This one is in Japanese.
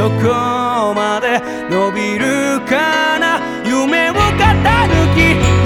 どこまで伸びるかな。夢を傾き